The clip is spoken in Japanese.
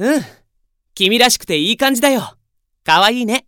うん。君らしくていい感じだよ。かわいいね。